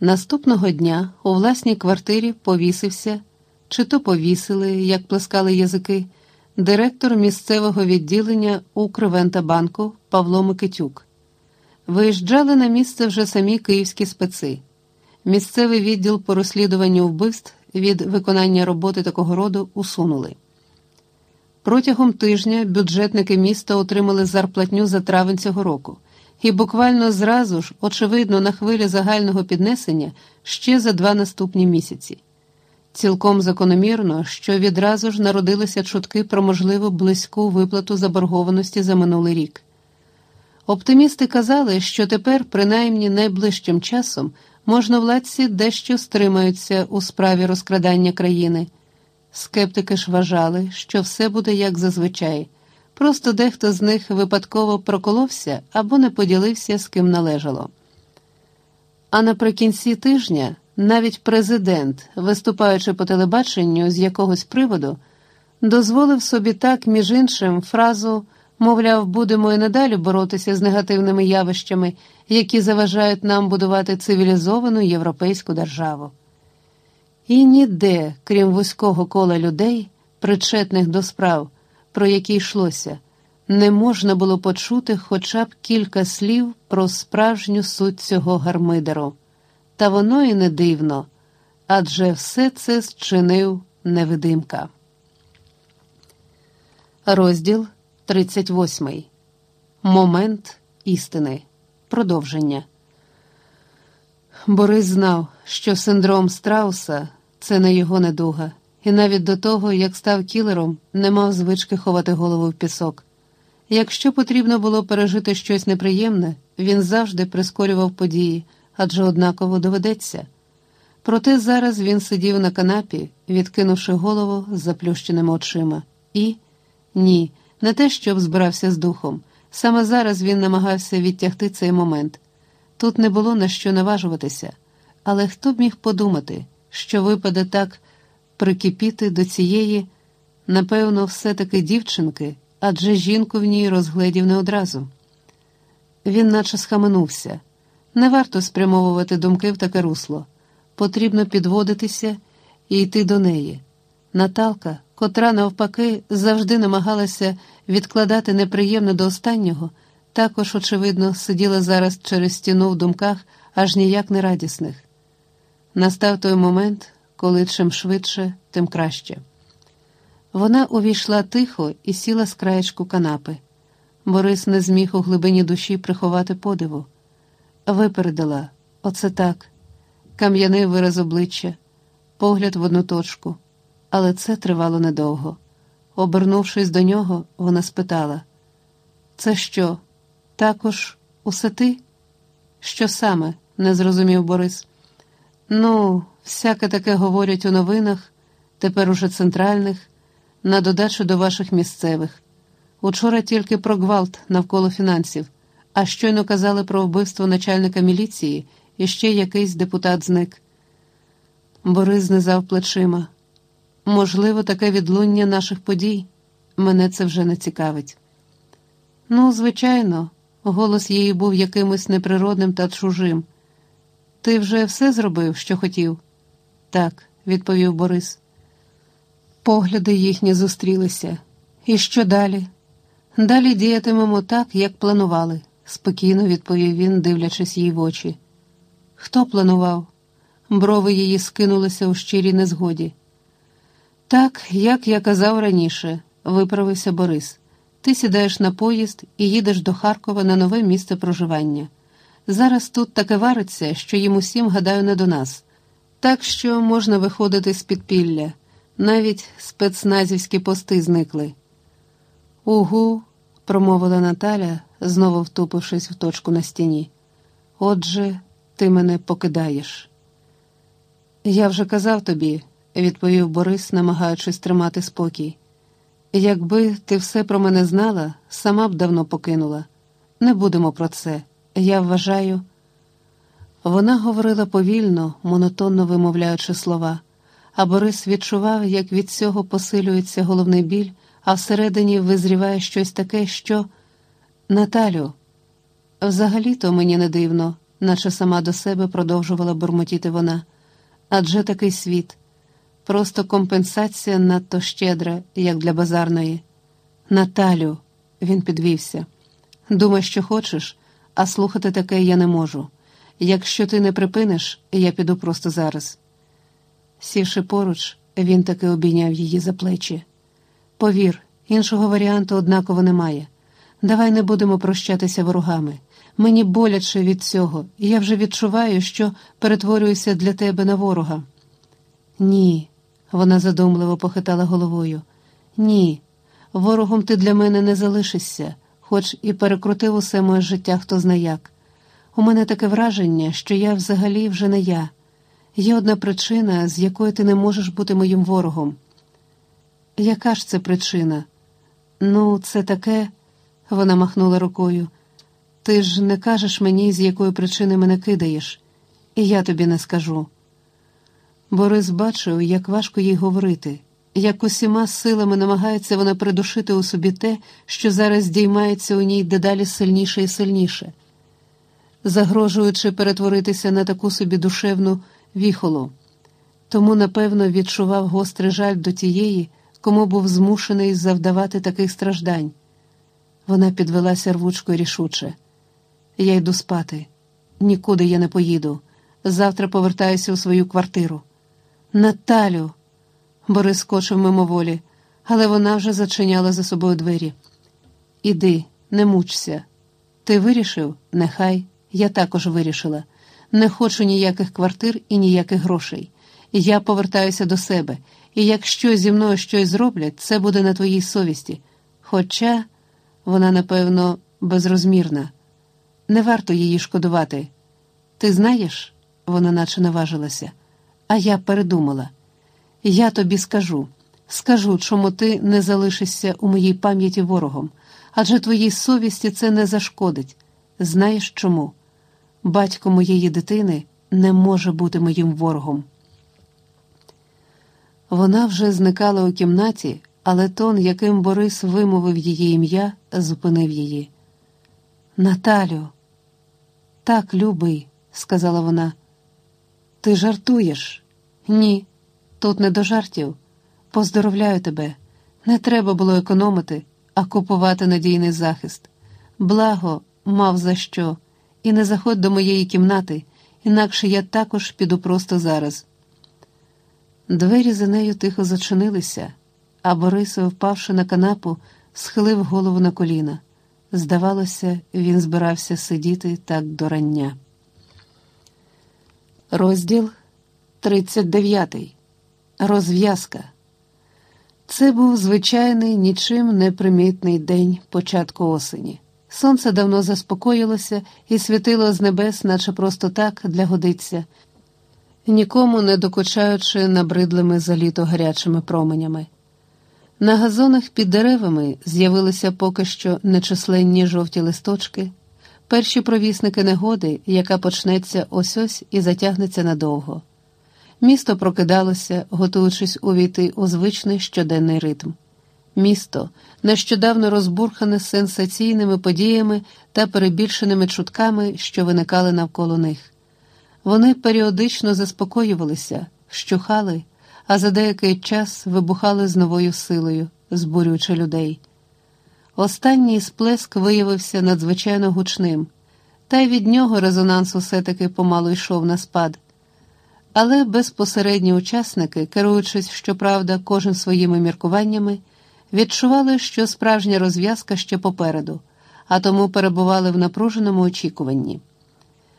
Наступного дня у власній квартирі повісився, чи то повісили, як плескали язики, директор місцевого відділення Укрвентабанку Павло Микитюк. Виїжджали на місце вже самі київські специ. Місцевий відділ по розслідуванню вбивств від виконання роботи такого роду усунули. Протягом тижня бюджетники міста отримали зарплатню за травень цього року, і буквально зразу ж, очевидно, на хвилі загального піднесення ще за два наступні місяці. Цілком закономірно, що відразу ж народилися чутки про можливу близьку виплату заборгованості за минулий рік. Оптимісти казали, що тепер, принаймні найближчим часом, можновладці дещо стримаються у справі розкрадання країни. Скептики ж вважали, що все буде як зазвичай, просто дехто з них випадково проколовся або не поділився з ким належало. А наприкінці тижня навіть президент, виступаючи по телебаченню з якогось приводу, дозволив собі так, між іншим, фразу мовляв, будемо і надалі боротися з негативними явищами, які заважають нам будувати цивілізовану європейську державу. І ніде, крім вузького кола людей, причетних до справ, про які йшлося, не можна було почути хоча б кілька слів про справжню суть цього гармидеру. Та воно і не дивно, адже все це зчинив невидимка. Розділ 38. Момент істини. Продовження. Борис знав, що синдром страуса це не його недуга, і навіть до того, як став кілером, не мав звички ховати голову в пісок. Якщо потрібно було пережити щось неприємне, він завжди прискорював події, адже однаково доведеться. Проте зараз він сидів на канапі, відкинувши голову з заплющеними очима, і ні, не те, щоб збирався з духом. Саме зараз він намагався відтягти цей момент. Тут не було на що наважуватися, але хто б міг подумати, що випаде так прикипіти до цієї, напевно, все-таки дівчинки, адже жінку в ній розгледів не одразу. Він наче схаменувся. Не варто спрямовувати думки в таке русло. Потрібно підводитися і йти до неї. Наталка, котра, навпаки, завжди намагалася відкладати неприємне до останнього, також, очевидно, сиділа зараз через стіну в думках аж ніяк не радісних. Настав той момент, коли чим швидше, тим краще. Вона увійшла тихо і сіла з краєчку канапи. Борис не зміг у глибині душі приховати подиву. Випередила, оце так, кам'яний вираз обличчя, погляд в одну точку, але це тривало недовго. Обернувшись до нього, вона спитала: Це що, також усе ти? Що саме? не зрозумів Борис. Ну, всяке таке говорять у новинах, тепер уже центральних, на додачу до ваших місцевих. Учора тільки про гвалт навколо фінансів, а щойно казали про вбивство начальника міліції і ще якийсь депутат зник. Борис знизав плечима. Можливо, таке відлуння наших подій. Мене це вже не цікавить. Ну, звичайно, голос її був якимось неприродним та чужим. Ти вже все зробив, що хотів? Так, відповів Борис. Погляди їхні зустрілися. І що далі? Далі діятимемо так, як планували, спокійно відповів він, дивлячись їй в очі. Хто планував? Брови її скинулися у щирій незгоді. Так, як я казав раніше, виправився Борис. Ти сідаєш на поїзд і їдеш до Харкова на нове місце проживання. Зараз тут таке вариться, що їм усім, гадаю, не до нас. Так що можна виходити з підпілля, навіть спецназівські пости зникли. Угу, промовила Наталя, знову втупившись в точку на стіні. Отже, ти мене покидаєш. Я вже казав тобі, відповів Борис, намагаючись тримати спокій. Якби ти все про мене знала, сама б давно покинула. Не будемо про це. Я вважаю. Вона говорила повільно, монотонно вимовляючи слова, а Борис відчував, як від цього посилюється головний біль, а всередині визріває щось таке, що. Наталю, взагалі-то мені не дивно, наче сама до себе продовжувала бурмотіти вона. Адже такий світ, просто компенсація надто щедра, як для базарної. Наталю, він підвівся. Думай, що хочеш, а слухати таке я не можу. Якщо ти не припиниш, я піду просто зараз. Сівши поруч, він таки обійняв її за плечі. Повір, іншого варіанту однаково немає. Давай не будемо прощатися ворогами. Мені боляче від цього, і я вже відчуваю, що перетворююся для тебе на ворога. Ні, вона задумливо похитала головою. Ні, ворогом ти для мене не залишишся, хоч і перекрутив усе моє життя хто зна як. У мене таке враження, що я взагалі вже не я. Є одна причина, з якої ти не можеш бути моїм ворогом. Яка ж це причина? Ну, це таке, вона махнула рукою. Ти ж не кажеш мені, з якої причини мене кидаєш, і я тобі не скажу. Борис бачив, як важко їй говорити, як усіма силами намагається вона придушити у собі те, що зараз здіймається у ній дедалі сильніше і сильніше, загрожуючи перетворитися на таку собі душевну віхолу. Тому, напевно, відчував гострий жаль до тієї, кому був змушений завдавати таких страждань. Вона підвелася рвучко рішуче. Я йду спати. Нікуди я не поїду. Завтра повертаюся у свою квартиру. Наталю. Борис скочив мимоволі, але вона вже зачиняла за собою двері. Іди, не мучся. Ти вирішив? Нехай. Я також вирішила. Не хочу ніяких квартир і ніяких грошей. Я повертаюся до себе, і якщо зі мною щось зроблять, це буде на твоїй совісті. Хоча вона, напевно, безрозмірна. Не варто її шкодувати. Ти знаєш, вона наче наважилася, а я передумала. Я тобі скажу, скажу, чому ти не залишишся у моїй пам'яті ворогом, адже твоїй совісті це не зашкодить. Знаєш чому? Батько моєї дитини не може бути моїм ворогом. Вона вже зникала у кімнаті, але тон, яким Борис вимовив її ім'я, зупинив її. Наталю, так, любий, сказала вона. Ти жартуєш? Ні, тут не до жартів. Поздоровляю тебе. Не треба було економити, а купувати надійний захист. Благо, мав за що, і не заходь до моєї кімнати, інакше я також піду просто зараз. Двері за нею тихо зачинилися, а Борис, впавши на канапу, схилив голову на коліна. Здавалося, він збирався сидіти так до рання. Розділ 39. Розв'язка. Це був звичайний, нічим не примітний день початку осені. Сонце давно заспокоїлося і світило з небес, наче просто так для годиться, нікому не докучаючи набридлими за літо гарячими променями. На газонах під деревами з'явилися поки що нечисленні жовті листочки, перші провісники негоди, яка почнеться ось ось і затягнеться надовго. Місто прокидалося, готуючись увійти у звичний щоденний ритм. Місто, нещодавно розбурхане сенсаційними подіями та перебільшеними чутками, що виникали навколо них. Вони періодично заспокоювалися, щухали а за деякий час вибухали з новою силою, збурюючи людей. Останній сплеск виявився надзвичайно гучним, та й від нього резонанс усе таки помалу йшов на спад. Але безпосередні учасники, керуючись, щоправда, кожен своїми міркуваннями, відчували, що справжня розв'язка ще попереду, а тому перебували в напруженому очікуванні.